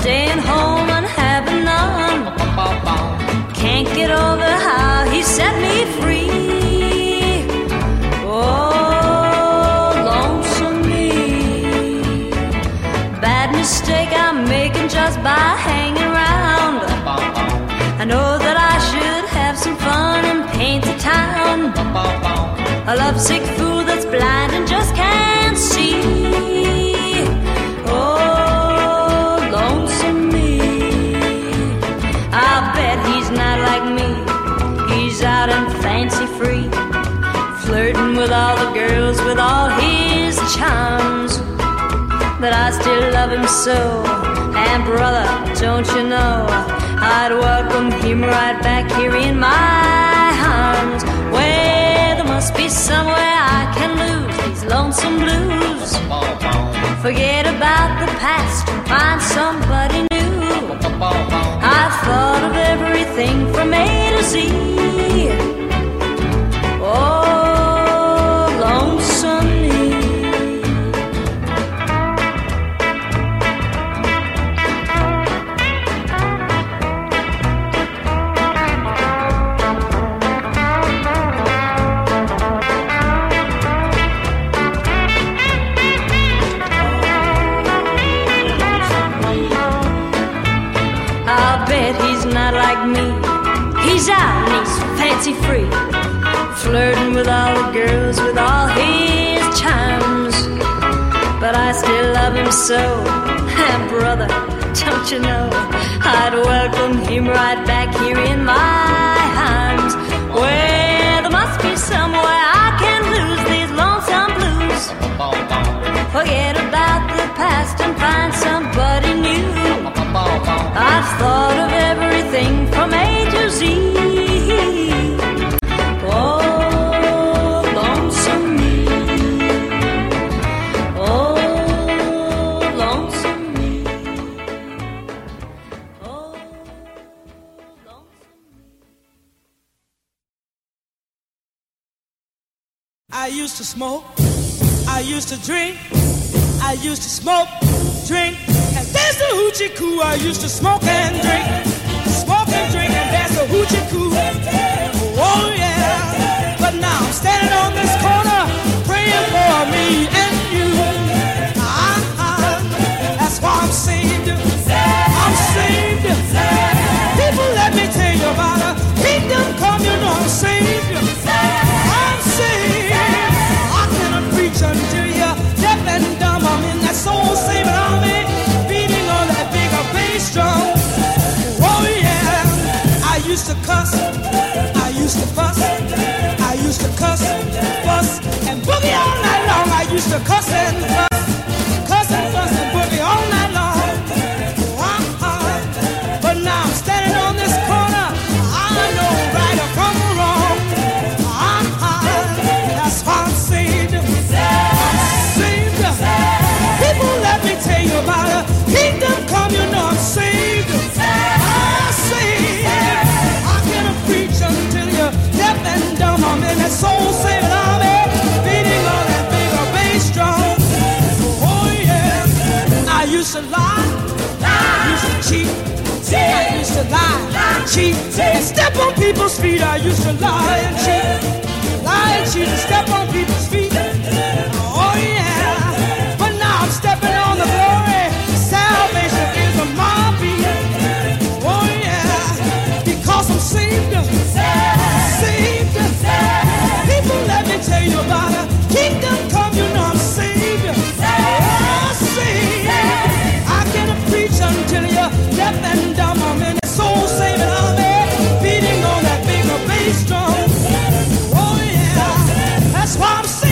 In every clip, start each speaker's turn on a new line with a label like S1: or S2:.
S1: staying home and having none. Can't get over how he set me free. Oh, lonesome me. Bad mistake I'm making just by hanging around. I know that I should have some fun and paint the town. A lovesick fool all the girls with all his charms. But I still love him so. And brother, don't you know, I'd welcome him right back here in my arms. Where there must be somewhere I can lose these lonesome blues. Forget about the past and find somebody new. I've thought of everything from A to Z. fancy free, flirting with all the girls with all his charms. But I still love him so, brother, don't you know?
S2: Smoke, I used to drink, I used to smoke, drink, and there's the hoochie coo. I used to smoke and drink, smoke and drink, and there's the hoochie coo. Oh yeah, but now I'm standing on this corner praying for me cuss, fuss, and boogie all night long. I used to cuss and fuss, used to lie, I used to cheat, I used to lie, cheat, and step on people's feet. I used to lie and cheat, lie and cheat, and step on people's I'm saved.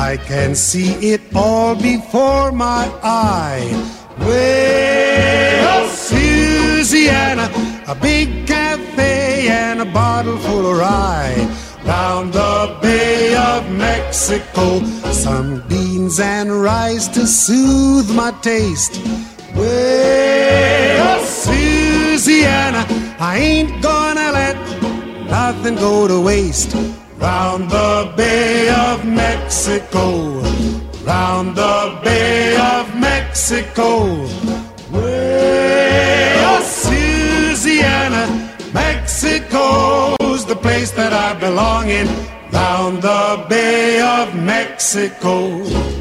S2: I
S3: can see it all before my eye. Well, Louisiana, a big cafe and a bottle full of rye. Round the Bay of Mexico, some beans and rice to soothe my taste. Well, Louisiana, I ain't gonna let nothing go to waste. Round the Bay of Mexico, round the Bay of Mexico. Well, Louisiana, Mexico's the place that I belong in. Round the Bay of Mexico.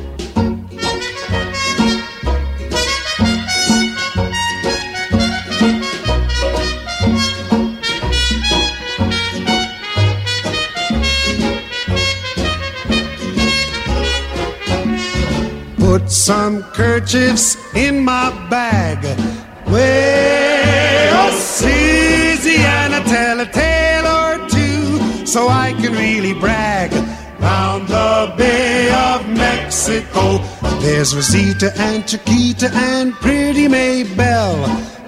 S3: Some kerchiefs in my bag. Well, Louisiana, tell a tale or two so I can really brag. Round the Bay of Mexico, there's Rosita and Chiquita and pretty Maybelle.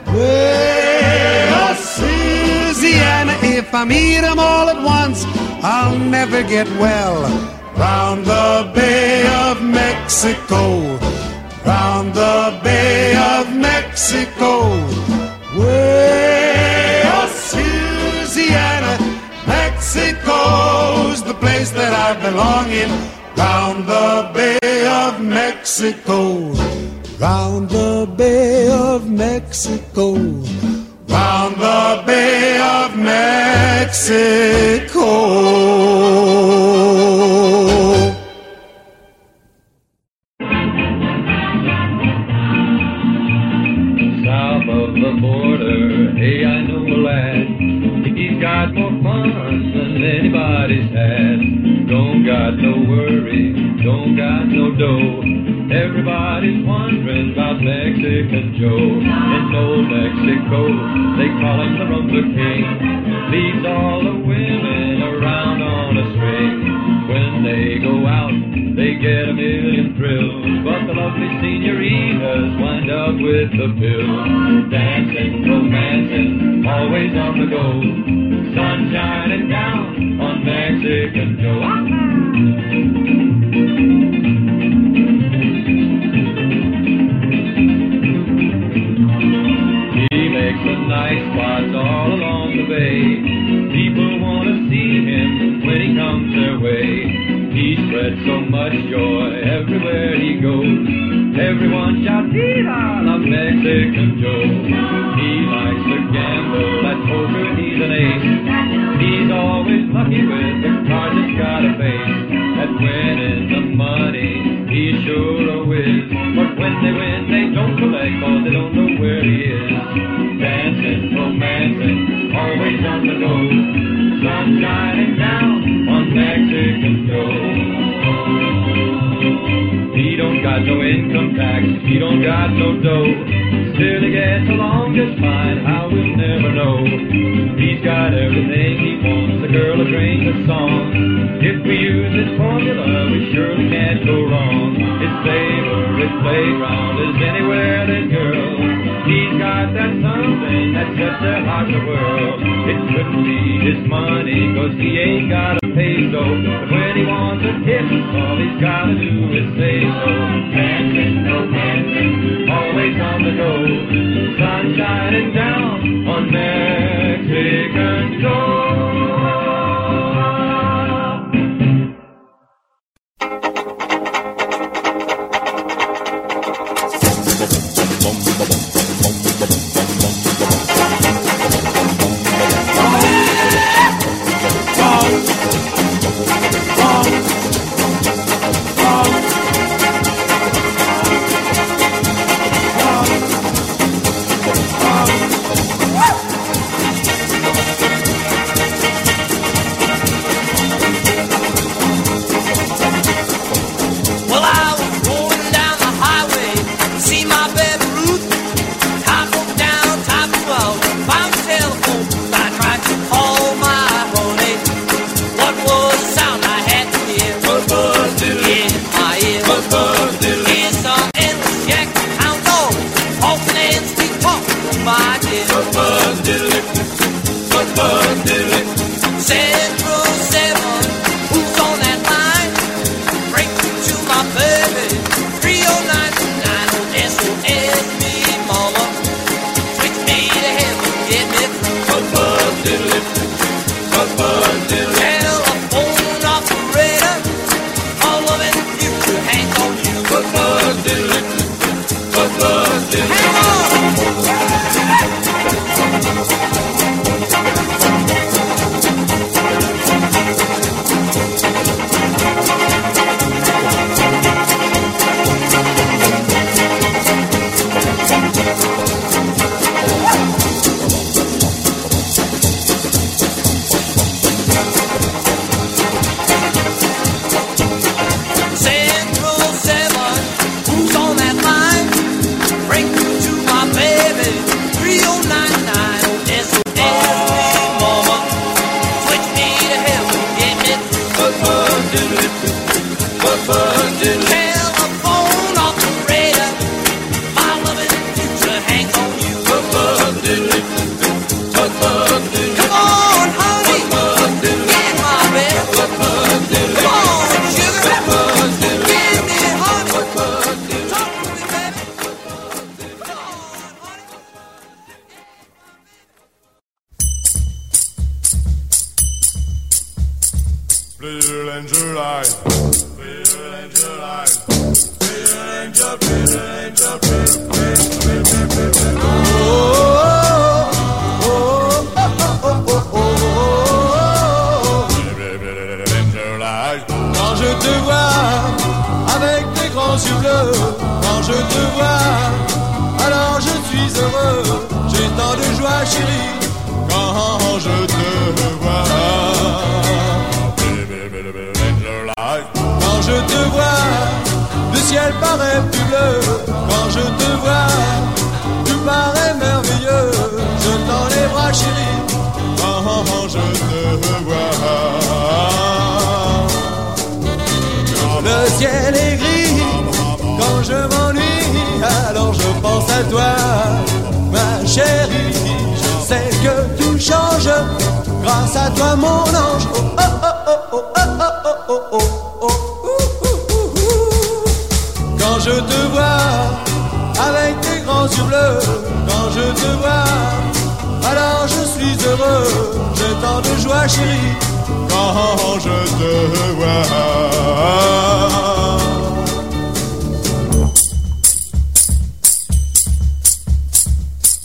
S3: Well, Louisiana, if I meet 'em all at once, I'll never get well. Round the Bay of Mexico, round the Bay of Mexico. Well, Louisiana, Mexico's the place that I belong in. Round the Bay of Mexico, round the Bay of Mexico, round the Bay of Mexico.
S4: south of the border. Don't got no dough. Everybody's wondering about Mexican Joe. In old Mexico, they call him the Rumba King. Leads all the women around on a string. When they go out, they get a million thrills. But the lovely senoritas wind up with the bill. Dancing, romancing, always on the go. Sun shining down on Mexican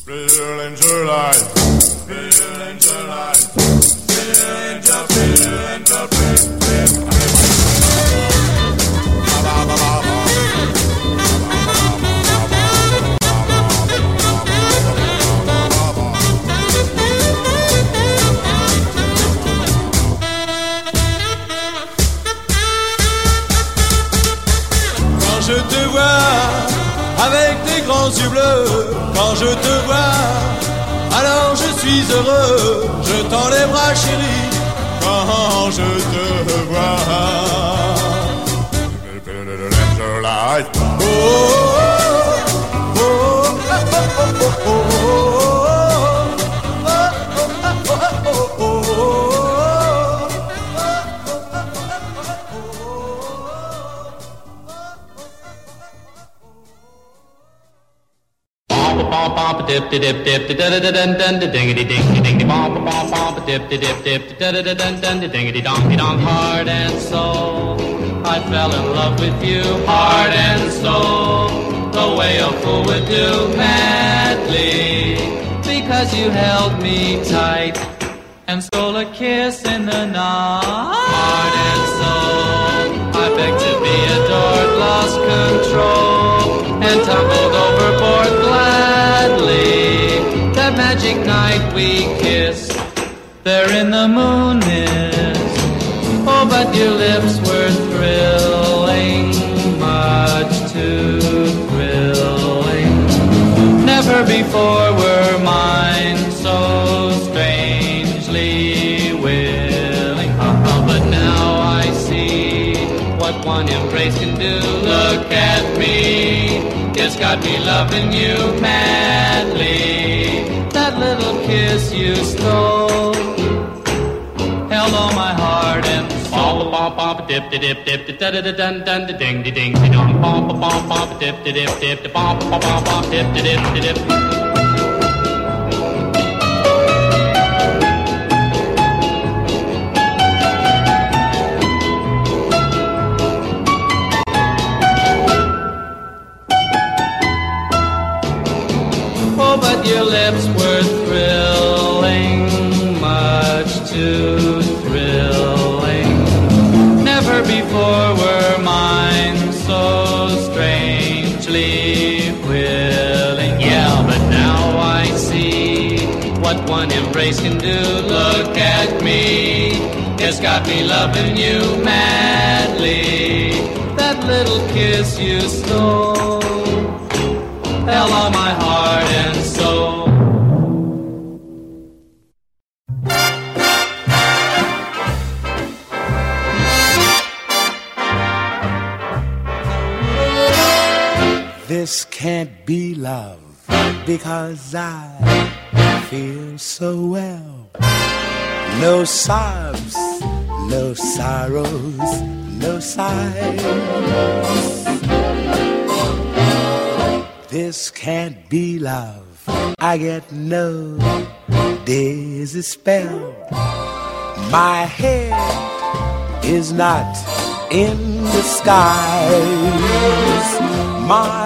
S5: Little
S6: je te vois avec tes grands yeux bleus, quand je te chérie, quand je te vois.
S7: Dip dip dip dip da da da dun dun da dingity ding ding bom bom bom dip dip dip da da da dun dun da dingity dong dong heart and soul I fell in love with you heart and soul the way a fool would do madly because you held me tight and stole a kiss in the night heart and soul I begged to be adored lost control and tumbled overboard magic night we kissed, there in the moon mist. Oh, but your lips were thrilling, much too thrilling. Never before were mine so strangely willing. Uh-huh, but now I see what one embrace can do. Look at me, it's got me loving you madly. Little kiss you stole held all my heart and soul. Bom bom dip dip dip dip da da da dun dun da ding di ding di dong bom bom bom dip dip dip dip bom bom bom dip dip dip dip. Your lips were thrilling, much too thrilling. Never before were mine so strangely willing. Yeah, but now I see what one embrace can do. Look at me, it's got me loving you madly. That little kiss you stole hell on my heart and
S8: This can't be love because I feel so well. No sobs, no sorrows, no sighs. This can't be love. I get no dizzy spell. My head is not in the skies. My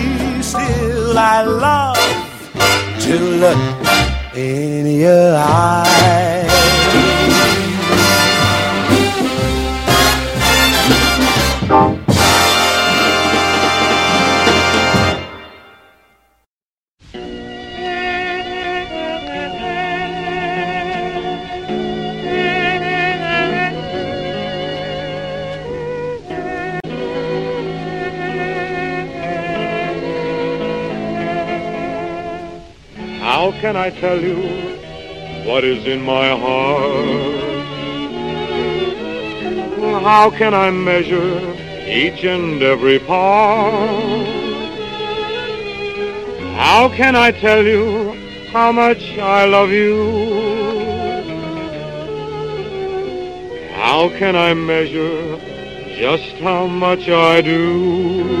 S8: Still, I love to look in your eyes.
S9: Can I tell you what is in my heart? How can I measure each and every part? How can I tell you how much I love you? How can I measure just how much I do?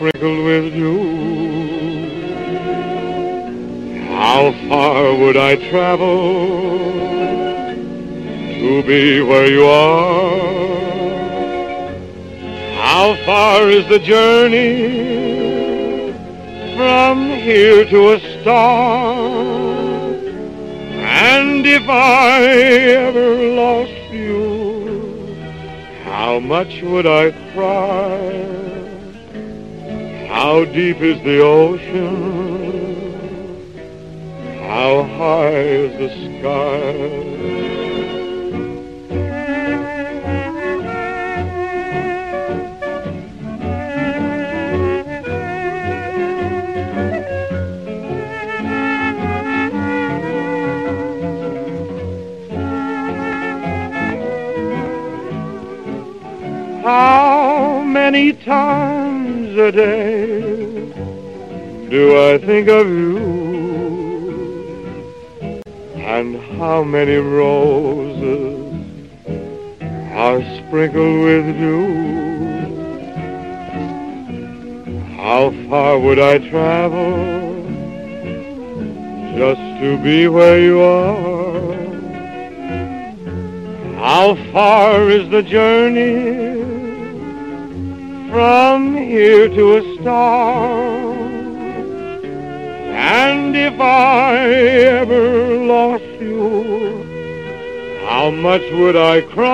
S9: sprinkled with dew? How far would I travel to be where you are? How far is the journey from here to a star? And if I ever lost you, how much would I cry? How deep is the ocean? How high is the sky? How many times a day do I think of you? And how many roses are sprinkled with dew? How far would I travel just to be where you are? How far is the journey from here to a star. And if I ever lost you, how much would I cry?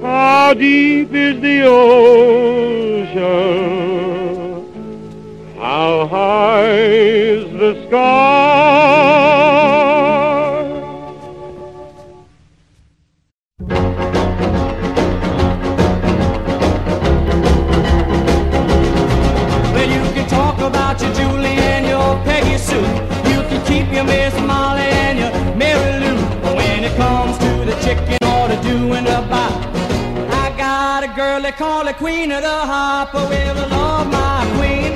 S9: How deep is the ocean? How high is the sky?
S10: suit. You can keep your Miss Molly and your Mary Lou. But when it comes to the chicken or the doing about, I got a girl they call the queen of the hop. Oh, will love my queen.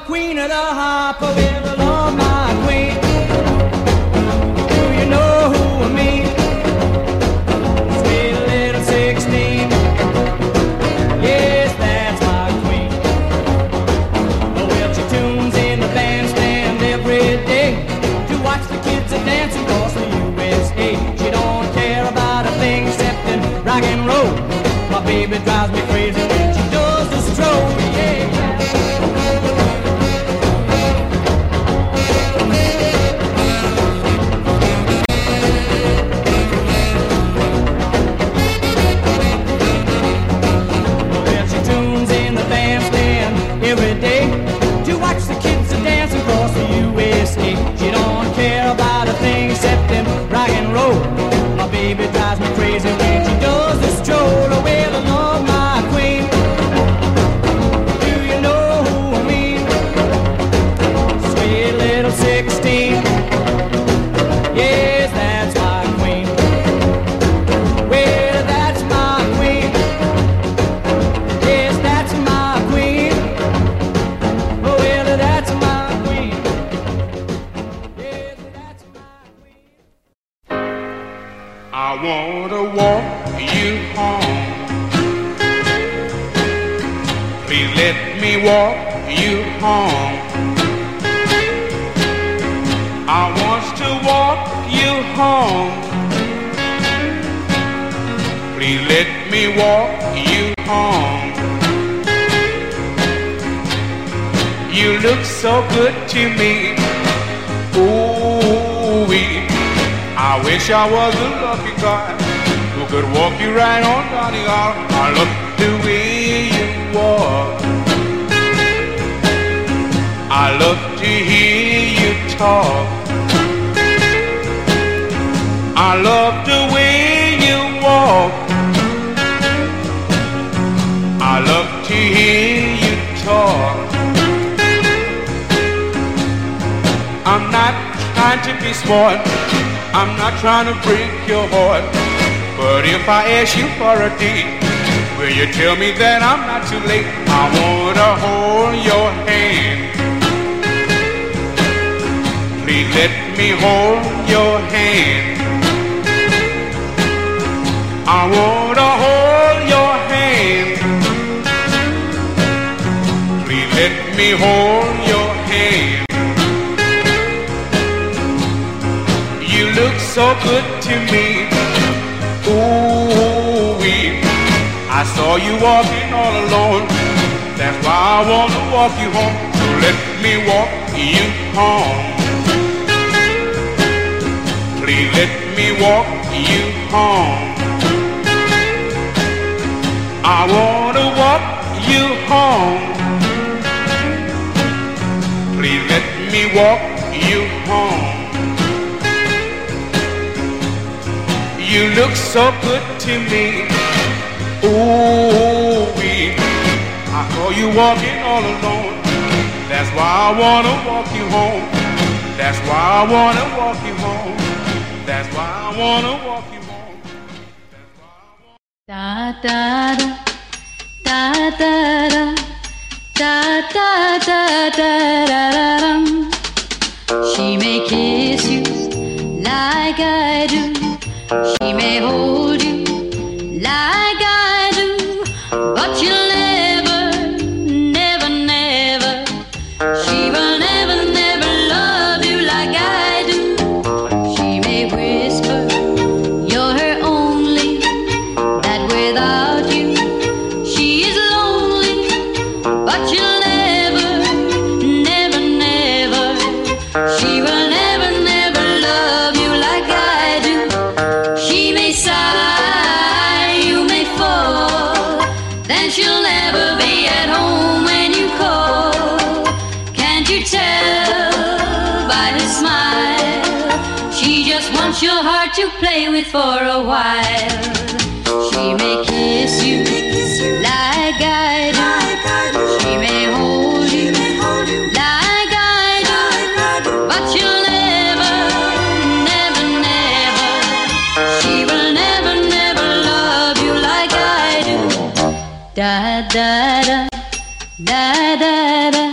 S10: queen of the harp, we're the
S11: hand. I wanna hold your hand. Please let me hold your hand. You look so good to me. Ooh, wee. I saw you walking all alone. That's why I wanna walk you home. So let me walk you home. Please let me walk you home. I wanna walk you home. Please let me walk you home. You look so good to me. Ooh, we. I saw you walking all alone. That's why I wanna walk you home. That's why I wanna walk you home. That's why I wanna walk you on.
S12: Da da da da da da da da da da da da. She may kiss you like I do. She may hold. You
S13: play with for a while. She may kiss you, may kiss you like I do. She may hold you, like, I do. like I do. But you'll never, never, never. She will never, never love you like I do. Da da da, da da da.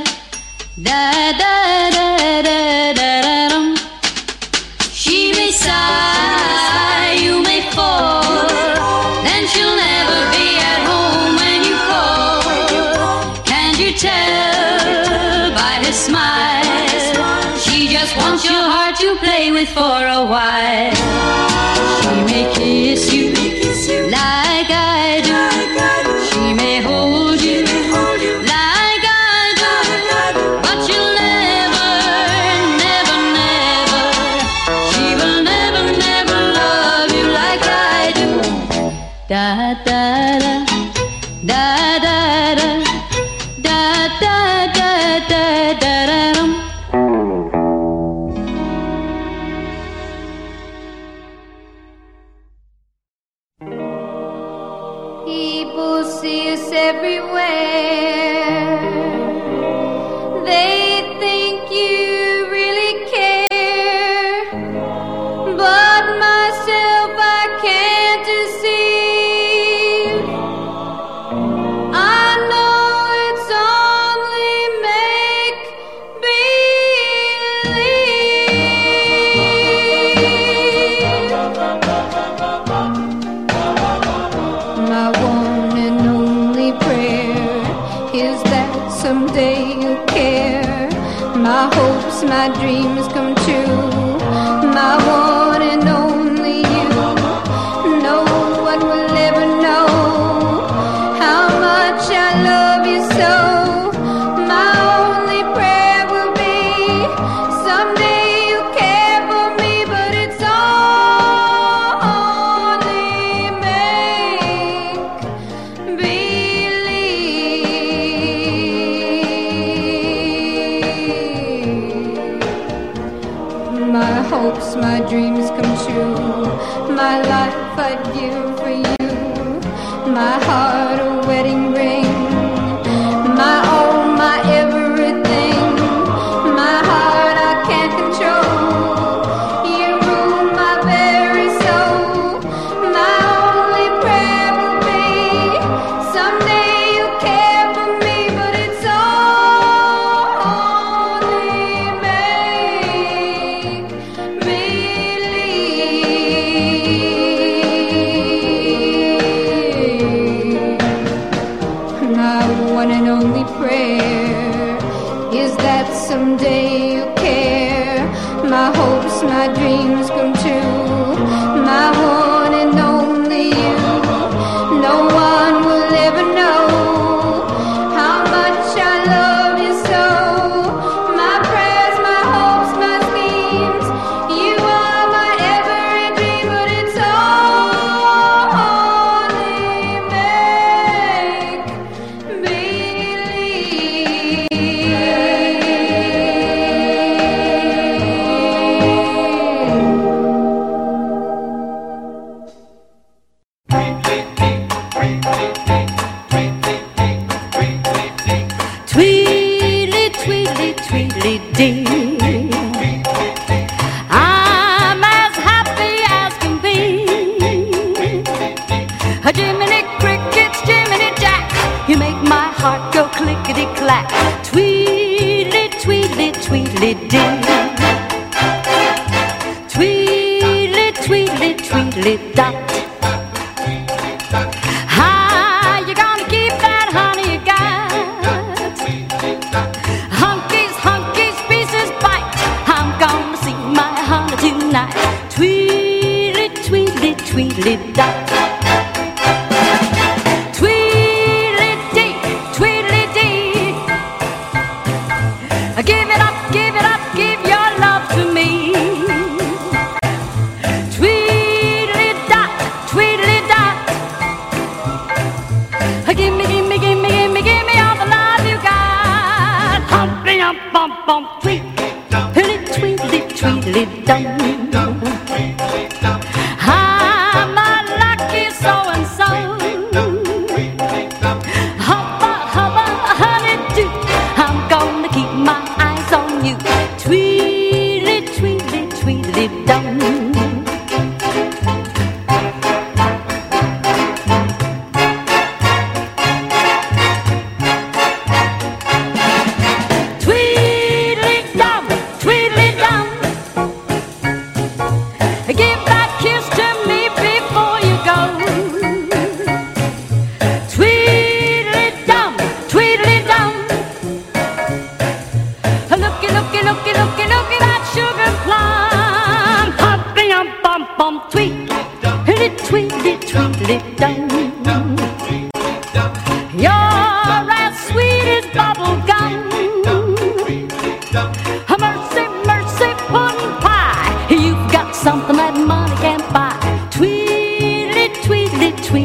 S1: Hajime ne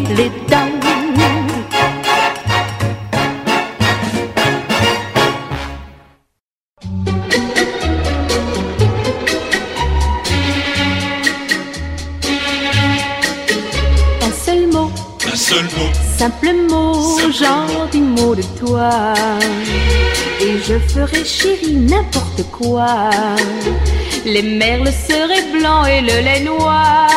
S13: tweedly, tweedly dum.
S14: Un seul mot,
S15: Un seul mot,
S14: simple mot, gentil mot de toi. Et je ferai chérie n'importe quoi. Les merles seraient blancs et le lait noir.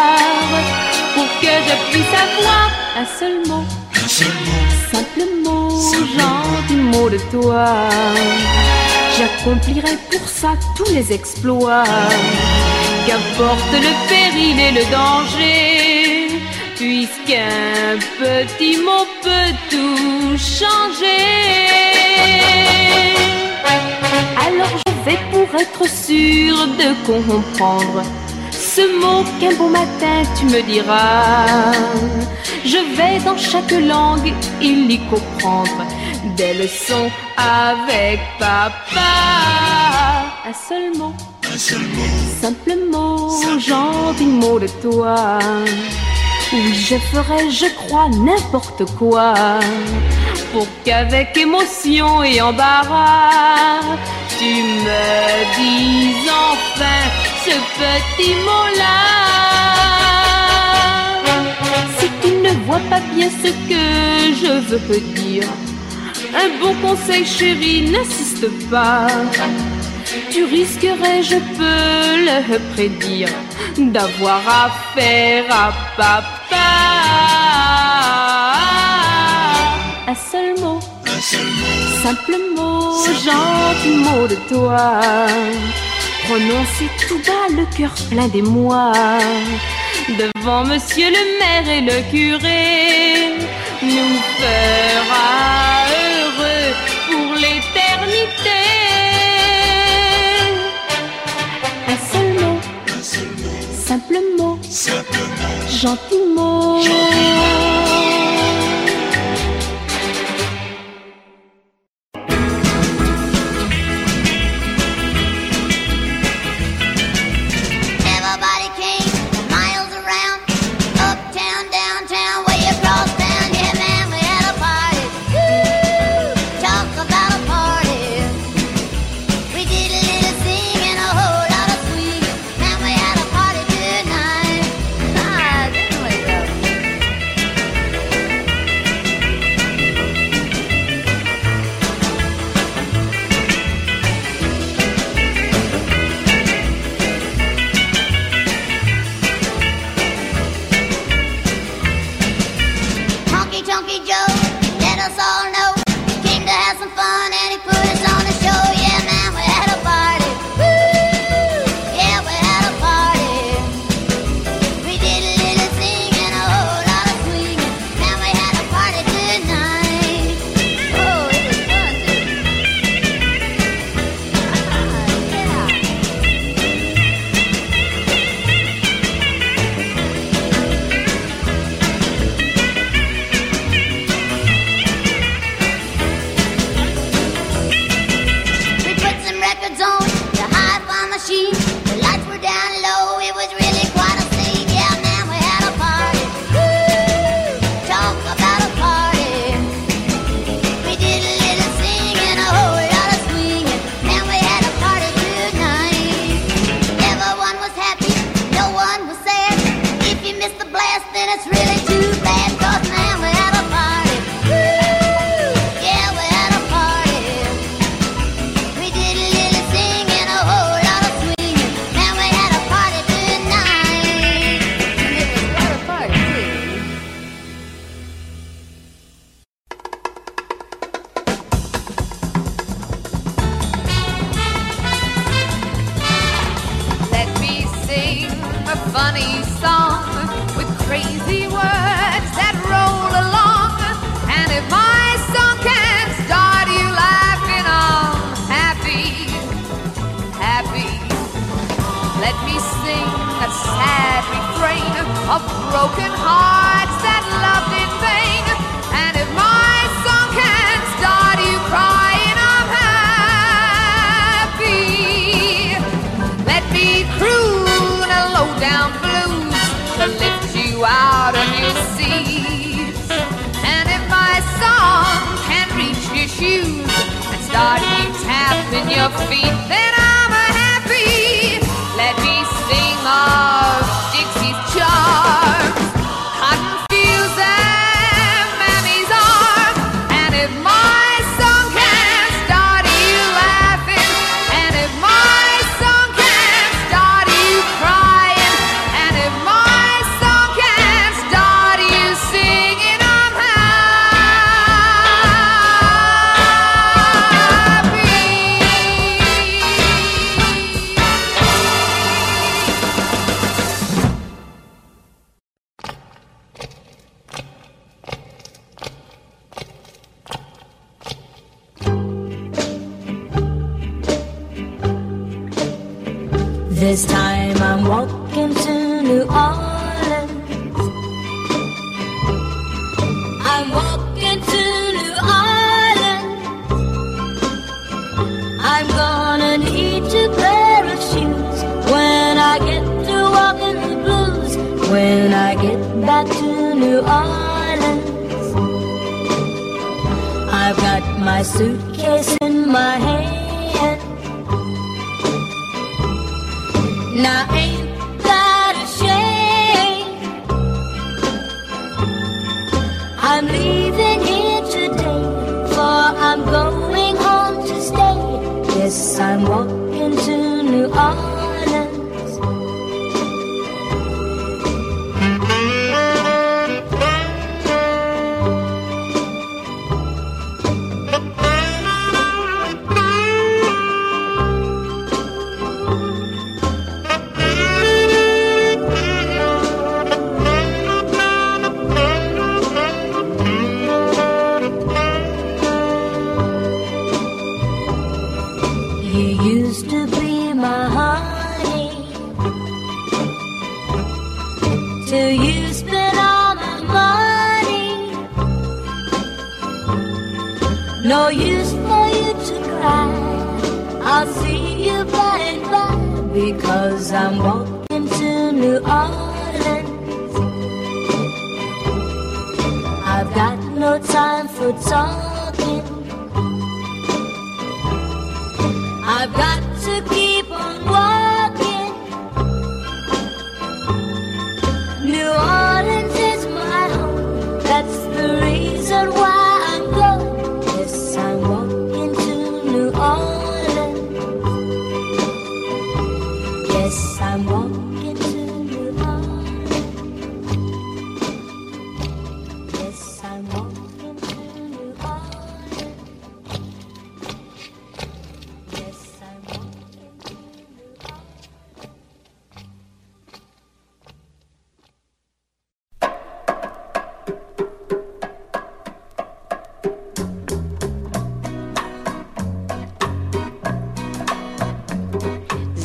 S14: Pour que je puisse avoir un seul mot,
S15: un seul mot,
S14: simple mot, gentil mot de toi. J'accomplirai pour ça tous les exploits. Qu'importe le péril et le danger, puisqu'un petit mot peut tout changer. Alors je vais pour être sûr de comprendre ce mot qu'un beau matin tu me diras. Je vais dans chaque langue il y comprendre des leçons avec papa. Un seul mot,
S15: un seul mot,
S14: simple mot, gentil mot de toi. Oui, je ferai, je crois, n'importe quoi pour qu'avec émotion et embarras, tu me dises enfin ce petit mot-là. Si tu ne vois pas bien ce que je veux dire, un bon conseil chéri, n'insiste pas. Tu risquerais, je peux le prédire, d'avoir affaire à papa. Un seul mot,
S15: un seul mot,
S14: simple mot, gentil mot de toi. Prononcez tout bas le cœur plein d'émoi. Devant monsieur le maire et le curé, nous fera heureux pour l'éternité. Un seul mot,
S15: un seul mot,
S14: simple mot,
S15: simple mot,
S12: back to New Orleans. I've got my suitcase in my hand. Now ain't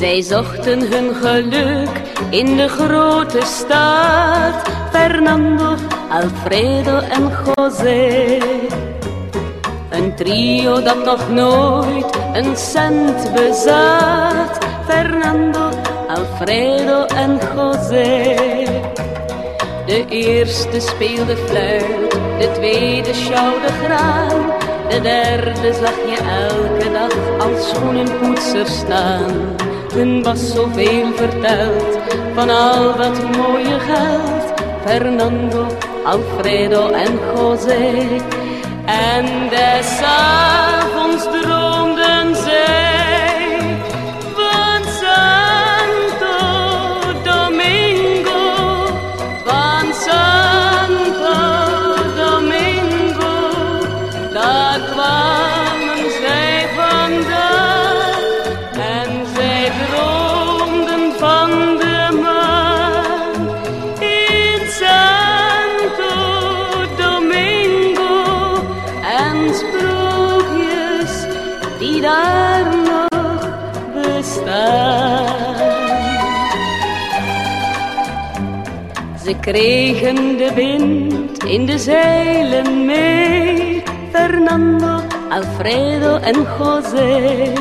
S1: Zij zochten hun geluk in de grote stad. Fernando, Alfredo en José. Een trio dat nog nooit een cent bezat. Fernando, Alfredo en José. De eerste speelde fluit, de tweede schouwde graan. De derde zag je elke dag als schoenenpoetser staan. Hun was zoveel verteld van al dat mooie geld. Fernando, Alfredo en José. En des avonds droom kregen de wind in de zeilen mee. Fernando, Alfredo en José.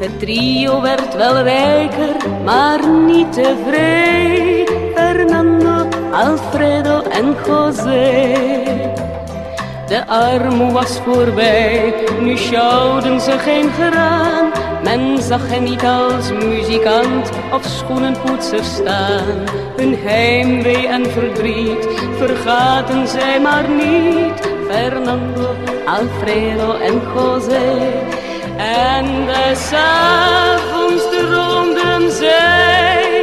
S1: Het trio werd wel rijker, maar niet tevreden. Fernando, Alfredo en José. De armoe was voorbij, nu sjouwden ze geen graan. Men zag hen niet als muzikant of schoenenpoetser staan. Hun heimwee en verdriet vergaten zij maar niet. Fernando, Alfredo en José. En des avonds droomden zij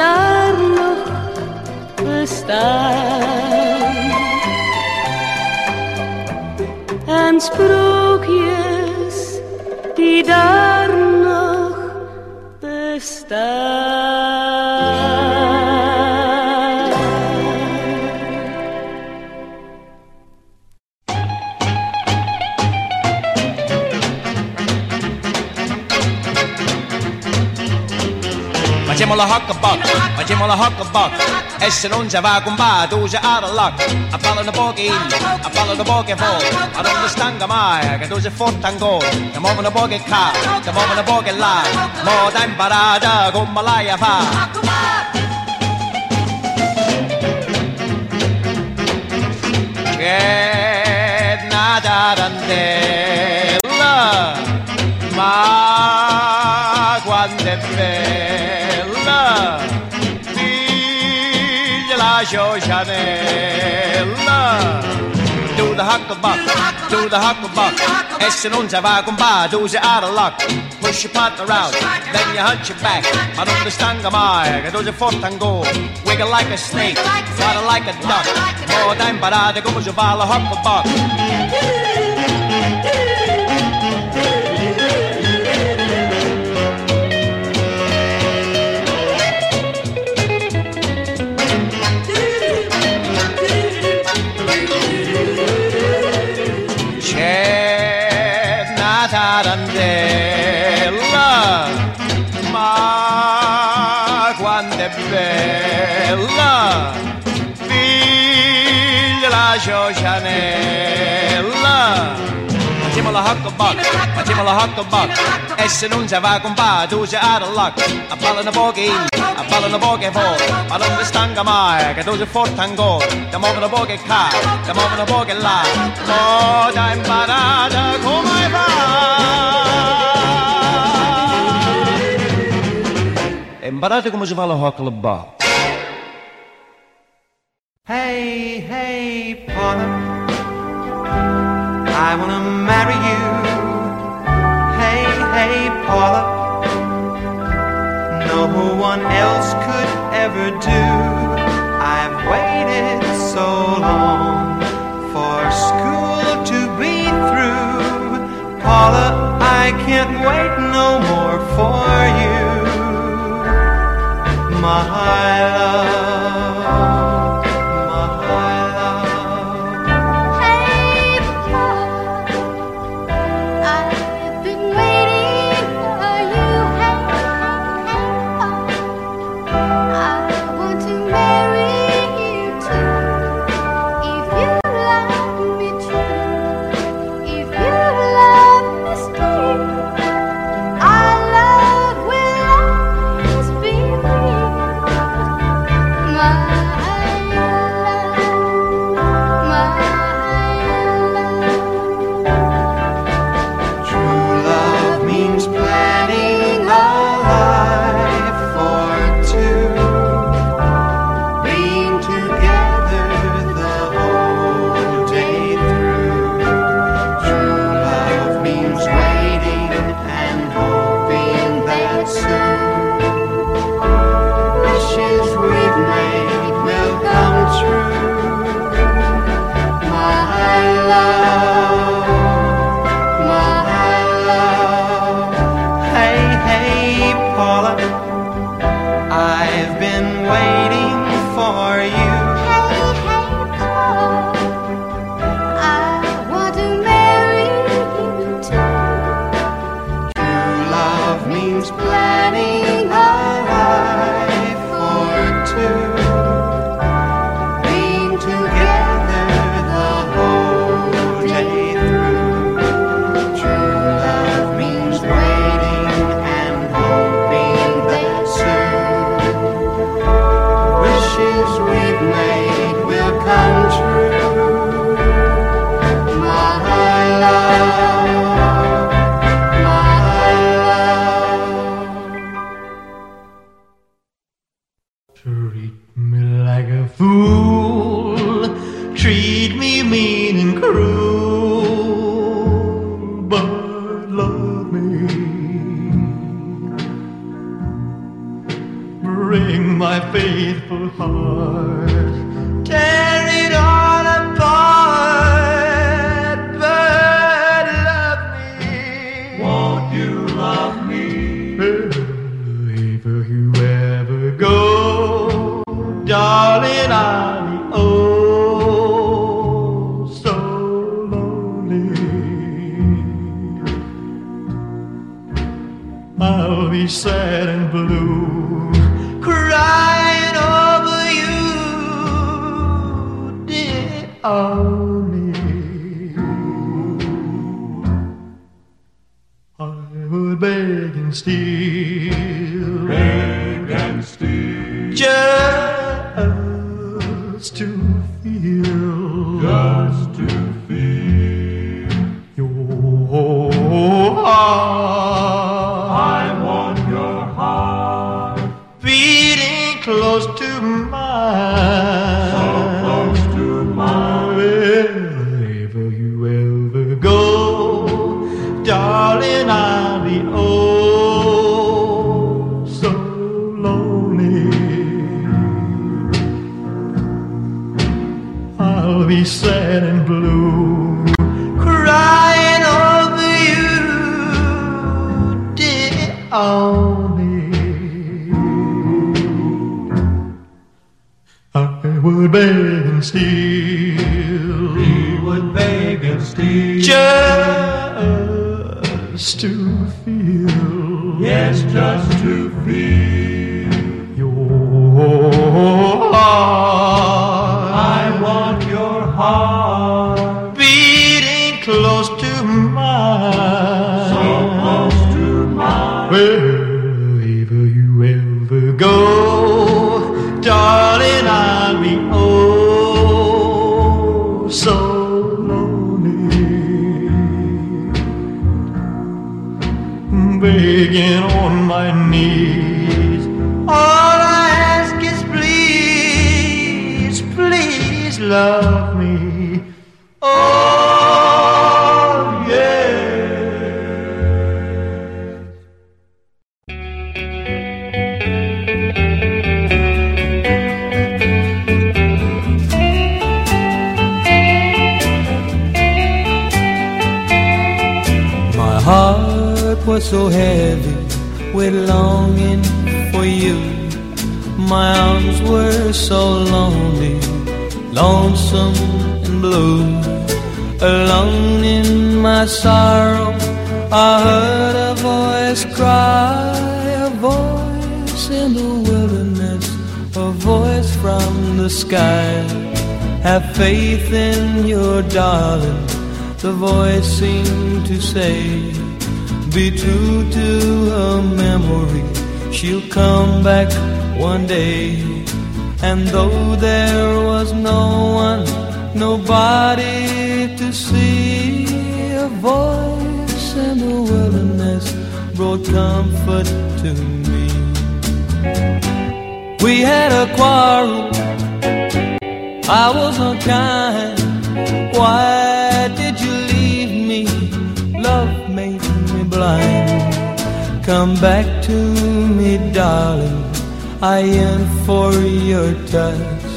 S1: daar nog. En sprookjes die daar nog bestaan.
S16: Facciamo la hucklebuck, facciamo la hucklebuck E se non ci va con va, tu sei out of luck. A da pochi in, a ballo da pochi fuori Ma non ti stanca mai, che tu sei forte ancora Ti muovono pochi qua, ti muovono pochi là Mo t'hai imparata come l'hai a fare Che una tarantella Ma quanto è Figlia la Ciocianella Do the hucklebuck, do the hucklebuck E se non si va con va, tu sei out of luck Push your partner out, then you hunch your back. Ma non ti stanca mai, che tu sei forte ancora Wiggle like a snake, flutter like a duck. Mo t'hai imparato come si fa la hucklebuck va con va, tu sei out of luck. A ballano pochi a ballano pochi fuori, ma non ti stanca mai, che tu sei forte ancora. Ti muovono pochi qua, ti muovono pochi là, mo t'hai imparata come fa. Imparate come si fa la hucklebuck.
S17: Hey, hey, Paula. I wanna marry you. Hey, hey, Paula. No one else could ever do. I've waited so long for school to be through. Paula, I can't wait no more for you. My love, love
S18: me.
S17: Oh yeah.
S6: My heart was so heavy with longing for you. My arms were so lonely, lonesome and blue. Alone in my sorrow, I heard a voice cry, a voice in the wilderness, a voice from the sky. Have faith in your darling, the voice seemed to say. Be true to her memory, she'll come back one day. And though there was no one, nobody to see, a voice in the wilderness brought comfort to me. We had a quarrel, I was unkind. Why did you leave me? Love made me blind. Come back to me, darling. I yearn for your touch.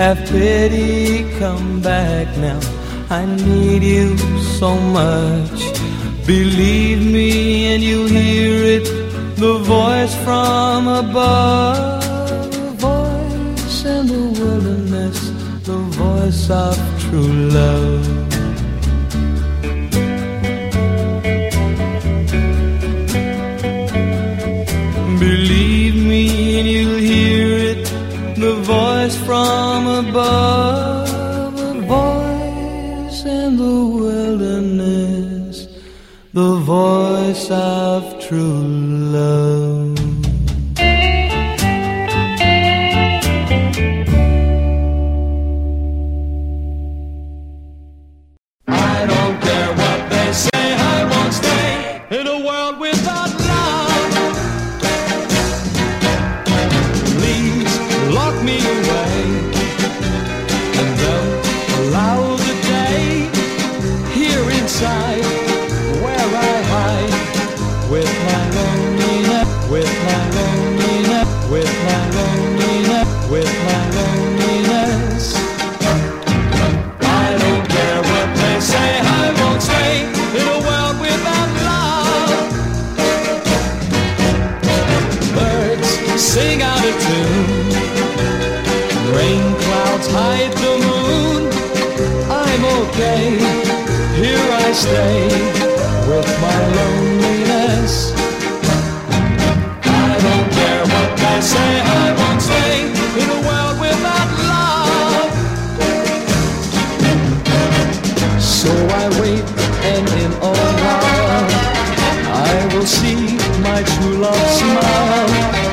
S6: Have pity, come back now. I need you so much. Believe me, and you hear it the voice from above. Voice in the wilderness, the voice of true love. Believe the voice from above, a voice in the wilderness, the voice of true love.
S19: stay with my loneliness.
S6: I don't care what they say, I won't stay in a world without love. So I wait, and in a while, I will see my true love smile.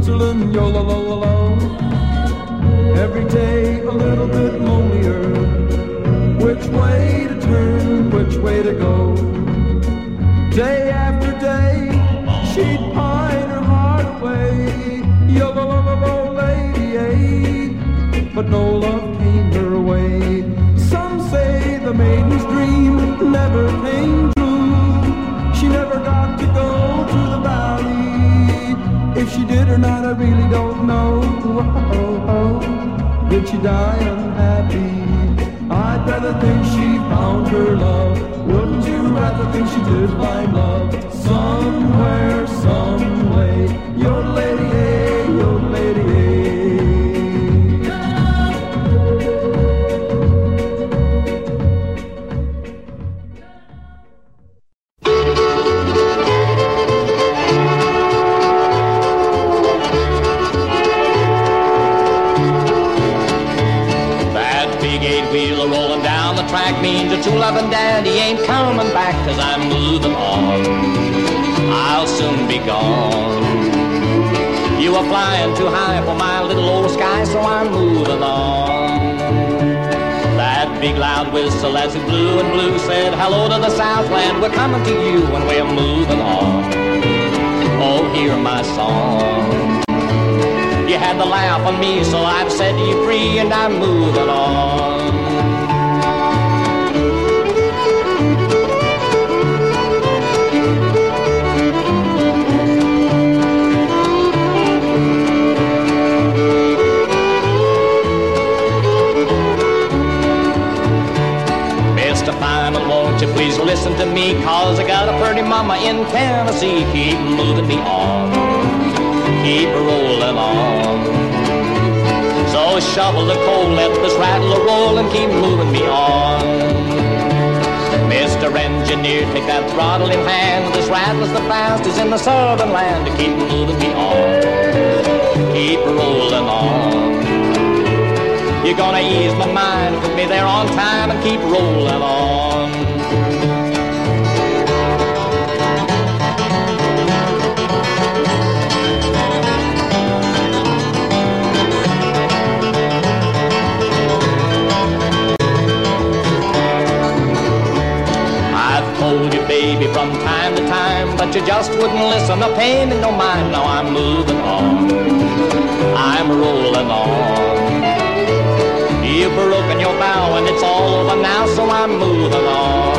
S6: Switzerland, yo la la la la. Every day a little bit lonelier. Which way to turn, which way to go? Day after day, she'd pine her heart away. Yo la la la la, lady, eh? But no love came her way. Some say the maiden's dream never came. true. If she did or not, I really don't know. Did she die unhappy? I'd rather think she found her love. Wouldn't you rather think she did find love somewhere, some way?
S7: hello to the Southland. We're coming to you and we're moving on. Oh, hear my song. You had the laugh on me, so I've set you free and I'm moving on.
S20: Me, cause I got a pretty mama in Tennessee. Keep moving me on, keep rolling on. So shovel the coal, let this rattle roll and keep moving me on. Mr. Engineer, take that throttle in hand. This rattle's the fastest in the southern land. Keep moving me on, keep rolling on. You're gonna ease my mind, put me there on time, and keep rolling on. Baby, from time to time, but you just wouldn't listen. No pain in no mind. Now I'm moving on. I'm rolling on. You've broken your vow and it's all over now, so I'm moving on.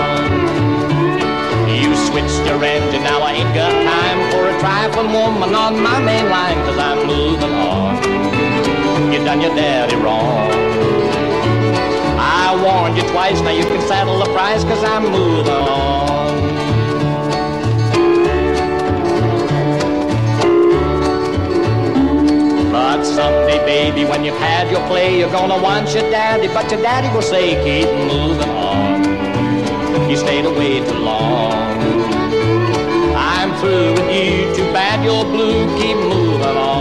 S20: You switched your engine, now I ain't got time for a trifling woman on my main line, cause I'm moving on. You done your daddy wrong. I warned you twice, now you can settle the price, cause I'm moving on. But someday, baby, when you've had your play, you're gonna want your daddy, but your daddy will say, keep moving on. You stayed away too long. I'm through with you, too bad you're blue, keep moving on.